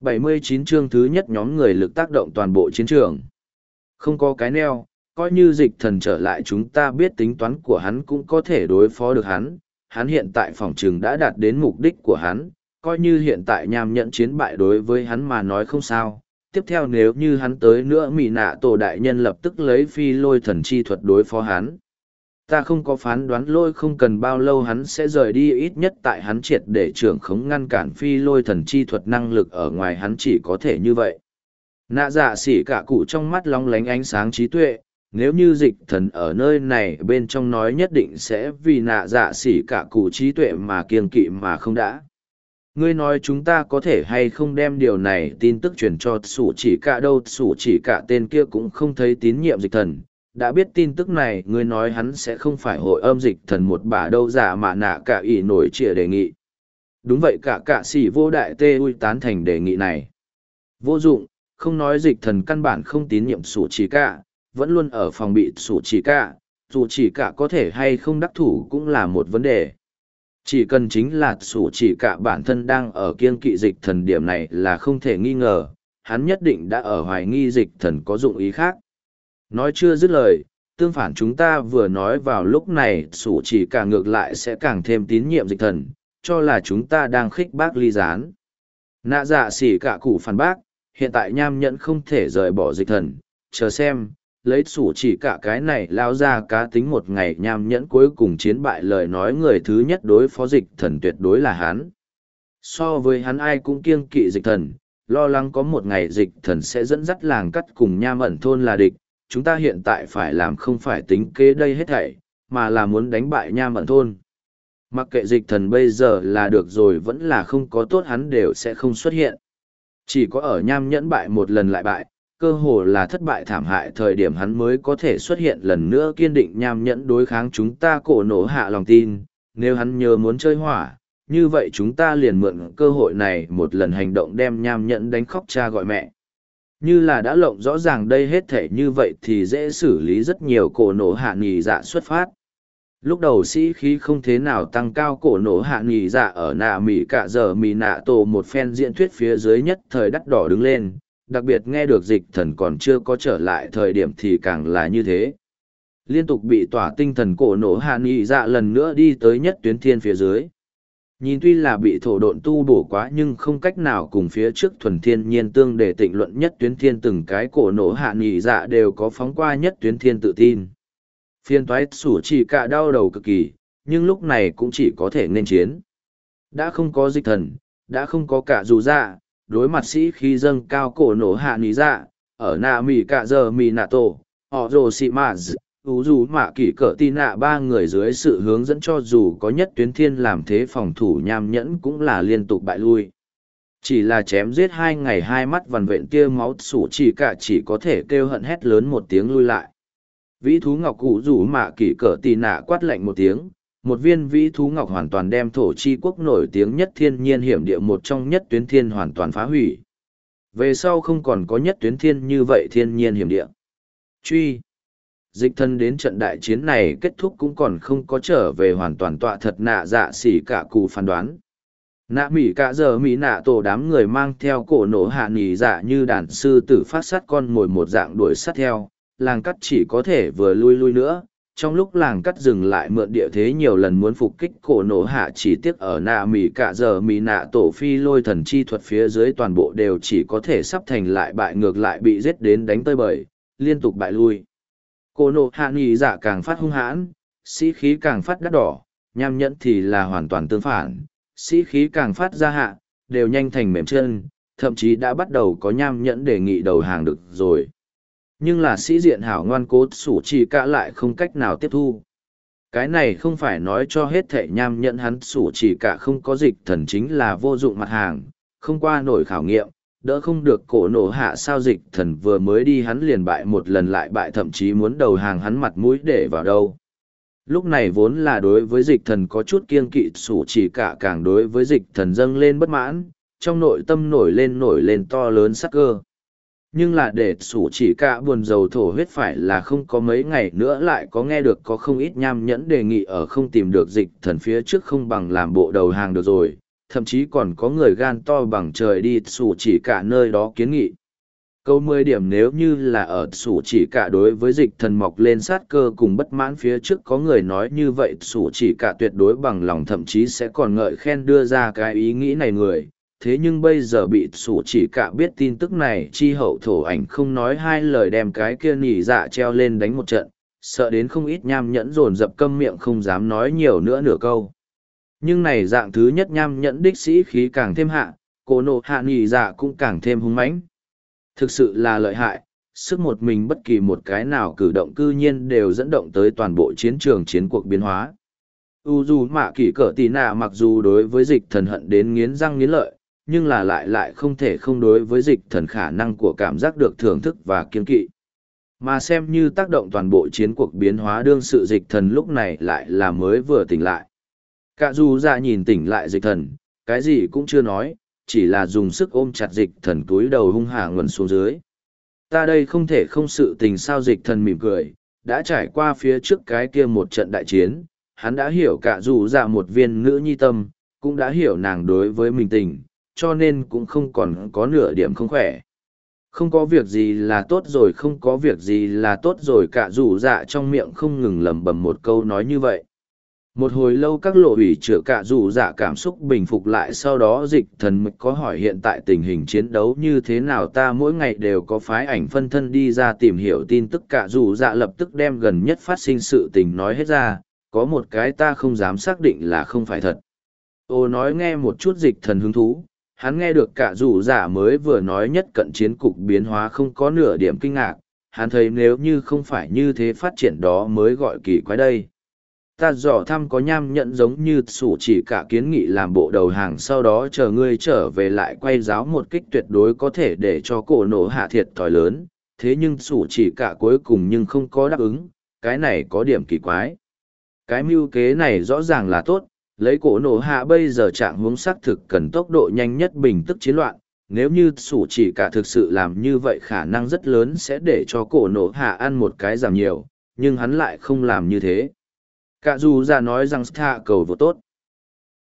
79 chương thứ nhất nhóm người lực tác động toàn bộ chiến trường. Không có cái neo, coi như dịch thần trở lại chúng ta biết tính toán của hắn cũng có thể đối phó được hắn. Hắn hiện tại phòng trường đã đạt đến mục đích của hắn, coi như hiện tại nham nhận chiến bại đối với hắn mà nói không sao. Tiếp theo nếu như hắn tới nữa mị nạ tổ đại nhân lập tức lấy phi lôi thần chi thuật đối phó hắn ta không có phán đoán lôi không cần bao lâu hắn sẽ rời đi, ít nhất tại hắn triệt để trưởng khống ngăn cản phi lôi thần chi thuật năng lực ở ngoài hắn chỉ có thể như vậy. Nạ dạ xỉ cả cụ trong mắt long lánh ánh sáng trí tuệ, nếu như dịch thần ở nơi này bên trong nói nhất định sẽ vì nạ dạ xỉ cả cụ trí tuệ mà kiêng kỵ mà không đã. Ngươi nói chúng ta có thể hay không đem điều này tin tức truyền cho sủ chỉ cả đâu, sủ chỉ cả tên kia cũng không thấy tín nhiệm dịch thần đã biết tin tức này, ngươi nói hắn sẽ không phải hội âm dịch thần một bà đâu, giả mà nạ cả ỷ nổi trịa đề nghị. Đúng vậy, cả cạ sĩ vô đại tê ui tán thành đề nghị này. Vô dụng, không nói dịch thần căn bản không tín nhiệm sủ chỉ cả, vẫn luôn ở phòng bị sủ chỉ cả. Dù chỉ cả có thể hay không đắc thủ cũng là một vấn đề. Chỉ cần chính là sủ chỉ cả bản thân đang ở kiên kỵ dịch thần điểm này là không thể nghi ngờ, hắn nhất định đã ở hoài nghi dịch thần có dụng ý khác. Nói chưa dứt lời, tương phản chúng ta vừa nói vào lúc này sủ chỉ cả ngược lại sẽ càng thêm tín nhiệm dịch thần, cho là chúng ta đang khích bác ly gián. Nạ dạ xỉ cả cụ phản bác, hiện tại nham nhẫn không thể rời bỏ dịch thần, chờ xem, lấy sủ chỉ cả cái này lao ra cá tính một ngày nham nhẫn cuối cùng chiến bại lời nói người thứ nhất đối phó dịch thần tuyệt đối là hắn. So với hắn ai cũng kiêng kỵ dịch thần, lo lắng có một ngày dịch thần sẽ dẫn dắt làng cắt cùng nham ẩn thôn là địch, chúng ta hiện tại phải làm không phải tính kế đây hết thảy, mà là muốn đánh bại nha mận thôn. Mặc kệ dịch thần bây giờ là được rồi vẫn là không có tốt hắn đều sẽ không xuất hiện. Chỉ có ở nham nhẫn bại một lần lại bại, cơ hồ là thất bại thảm hại thời điểm hắn mới có thể xuất hiện lần nữa kiên định nham nhẫn đối kháng chúng ta cổ nổ hạ lòng tin. Nếu hắn nhớ muốn chơi hỏa, như vậy chúng ta liền mượn cơ hội này một lần hành động đem nham nhẫn đánh khóc cha gọi mẹ. Như là đã lộng rõ ràng đây hết thể như vậy thì dễ xử lý rất nhiều cổ nổ hạ nghỉ dạ xuất phát. Lúc đầu sĩ khí không thế nào tăng cao cổ nổ hạ nghỉ dạ ở nạ mỉ cả giờ mỉ nạ tổ một phen diễn thuyết phía dưới nhất thời đắt đỏ đứng lên, đặc biệt nghe được dịch thần còn chưa có trở lại thời điểm thì càng là như thế. Liên tục bị tỏa tinh thần cổ nổ hạ nghỉ dạ lần nữa đi tới nhất tuyến thiên phía dưới Nhìn tuy là bị thổ độn tu bổ quá nhưng không cách nào cùng phía trước thuần thiên nhiên tương để tịnh luận nhất tuyến thiên từng cái cổ nổ hạ nghỉ dạ đều có phóng qua nhất tuyến thiên tự tin. Phiên toái sủ chỉ cả đau đầu cực kỳ, nhưng lúc này cũng chỉ có thể nên chiến. Đã không có dịch thần, đã không có cả dù dạ, đối mặt sĩ khi dâng cao cổ nổ hạ nghỉ dạ, ở nà mì cả giờ mì nà tổ, họ rồ sĩ mạ ủ dù mạ kỷ cỡ tì nạ ba người dưới sự hướng dẫn cho dù có nhất tuyến thiên làm thế phòng thủ nham nhẫn cũng là liên tục bại lui. Chỉ là chém giết hai ngày hai mắt vằn vện tia máu sủ chỉ cả chỉ có thể kêu hận hét lớn một tiếng lui lại. Vĩ thú ngọc cụ rủ mạ kỷ cỡ tì nạ quát lạnh một tiếng, một viên vĩ thú ngọc hoàn toàn đem thổ chi quốc nổi tiếng nhất thiên nhiên hiểm địa một trong nhất tuyến thiên hoàn toàn phá hủy. Về sau không còn có nhất tuyến thiên như vậy thiên nhiên hiểm địa. Truy dịch thân đến trận đại chiến này kết thúc cũng còn không có trở về hoàn toàn tọa thật nạ dạ xỉ cả cụ phán đoán. Nạ mỹ cả giờ mỹ nạ tổ đám người mang theo cổ nổ hạ nỉ dạ như đàn sư tử phát sát con mồi một dạng đuổi sát theo. Làng cắt chỉ có thể vừa lui lui nữa. Trong lúc làng cắt dừng lại mượn địa thế nhiều lần muốn phục kích cổ nổ hạ chỉ tiếc ở nạ mỹ cả giờ mỹ nạ tổ phi lôi thần chi thuật phía dưới toàn bộ đều chỉ có thể sắp thành lại bại ngược lại bị giết đến đánh tơi bời, liên tục bại lui cô nộ hạ nghỉ dạ càng phát hung hãn, sĩ khí càng phát đắt đỏ, nham nhẫn thì là hoàn toàn tương phản. Sĩ khí càng phát ra hạ, đều nhanh thành mềm chân, thậm chí đã bắt đầu có nham nhẫn đề nghị đầu hàng được rồi. Nhưng là sĩ diện hảo ngoan cố sủ chỉ cả lại không cách nào tiếp thu. Cái này không phải nói cho hết thệ nham nhẫn hắn sủ chỉ cả không có dịch thần chính là vô dụng mặt hàng, không qua nổi khảo nghiệm đỡ không được cổ nổ hạ sao dịch thần vừa mới đi hắn liền bại một lần lại bại thậm chí muốn đầu hàng hắn mặt mũi để vào đâu. Lúc này vốn là đối với dịch thần có chút kiên kỵ, sủ chỉ cả càng đối với dịch thần dâng lên bất mãn, trong nội tâm nổi lên nổi lên to lớn sắc cơ. Nhưng là để sủ chỉ cả buồn dầu thổ huyết phải là không có mấy ngày nữa lại có nghe được có không ít nham nhẫn đề nghị ở không tìm được dịch thần phía trước không bằng làm bộ đầu hàng được rồi thậm chí còn có người gan to bằng trời đi xù chỉ cả nơi đó kiến nghị. Câu mười điểm nếu như là ở xù chỉ cả đối với dịch thần mọc lên sát cơ cùng bất mãn phía trước có người nói như vậy xù chỉ cả tuyệt đối bằng lòng thậm chí sẽ còn ngợi khen đưa ra cái ý nghĩ này người. Thế nhưng bây giờ bị sủ chỉ cả biết tin tức này chi hậu thổ ảnh không nói hai lời đem cái kia nỉ dạ treo lên đánh một trận, sợ đến không ít nham nhẫn dồn dập câm miệng không dám nói nhiều nữa nửa câu. Nhưng này dạng thứ nhất nham nhẫn đích sĩ khí càng thêm hạ, cổ nộ hạ nghỉ dạ cũng càng thêm hung mãnh Thực sự là lợi hại, sức một mình bất kỳ một cái nào cử động cư nhiên đều dẫn động tới toàn bộ chiến trường chiến cuộc biến hóa. U dù mạ kỷ cỡ tì nạ mặc dù đối với dịch thần hận đến nghiến răng nghiến lợi, nhưng là lại lại không thể không đối với dịch thần khả năng của cảm giác được thưởng thức và kiên kỵ. Mà xem như tác động toàn bộ chiến cuộc biến hóa đương sự dịch thần lúc này lại là mới vừa tỉnh lại. Cả dù ra nhìn tỉnh lại dịch thần, cái gì cũng chưa nói, chỉ là dùng sức ôm chặt dịch thần túi đầu hung hạ nguồn xuống dưới. Ta đây không thể không sự tình sao dịch thần mỉm cười, đã trải qua phía trước cái kia một trận đại chiến, hắn đã hiểu cả dù ra một viên nữ nhi tâm, cũng đã hiểu nàng đối với mình tình, cho nên cũng không còn có nửa điểm không khỏe. Không có việc gì là tốt rồi không có việc gì là tốt rồi cả dù dạ trong miệng không ngừng lẩm bẩm một câu nói như vậy một hồi lâu các lộ ủy chữa cả dù dạ cảm xúc bình phục lại sau đó dịch thần mực có hỏi hiện tại tình hình chiến đấu như thế nào ta mỗi ngày đều có phái ảnh phân thân đi ra tìm hiểu tin tức cả dù dạ lập tức đem gần nhất phát sinh sự tình nói hết ra, có một cái ta không dám xác định là không phải thật. Ô nói nghe một chút dịch thần hứng thú, hắn nghe được cả dù dạ mới vừa nói nhất cận chiến cục biến hóa không có nửa điểm kinh ngạc, hắn thấy nếu như không phải như thế phát triển đó mới gọi kỳ quái đây ta dò thăm có nham nhận giống như sủ chỉ cả kiến nghị làm bộ đầu hàng sau đó chờ ngươi trở về lại quay giáo một kích tuyệt đối có thể để cho cổ nổ hạ thiệt thòi lớn. Thế nhưng sủ chỉ cả cuối cùng nhưng không có đáp ứng. Cái này có điểm kỳ quái. Cái mưu kế này rõ ràng là tốt. Lấy cổ nổ hạ bây giờ trạng hướng xác thực cần tốc độ nhanh nhất bình tức chiến loạn. Nếu như sủ chỉ cả thực sự làm như vậy khả năng rất lớn sẽ để cho cổ nổ hạ ăn một cái giảm nhiều. Nhưng hắn lại không làm như thế. Cả dù ra nói rằng tha cầu vô tốt.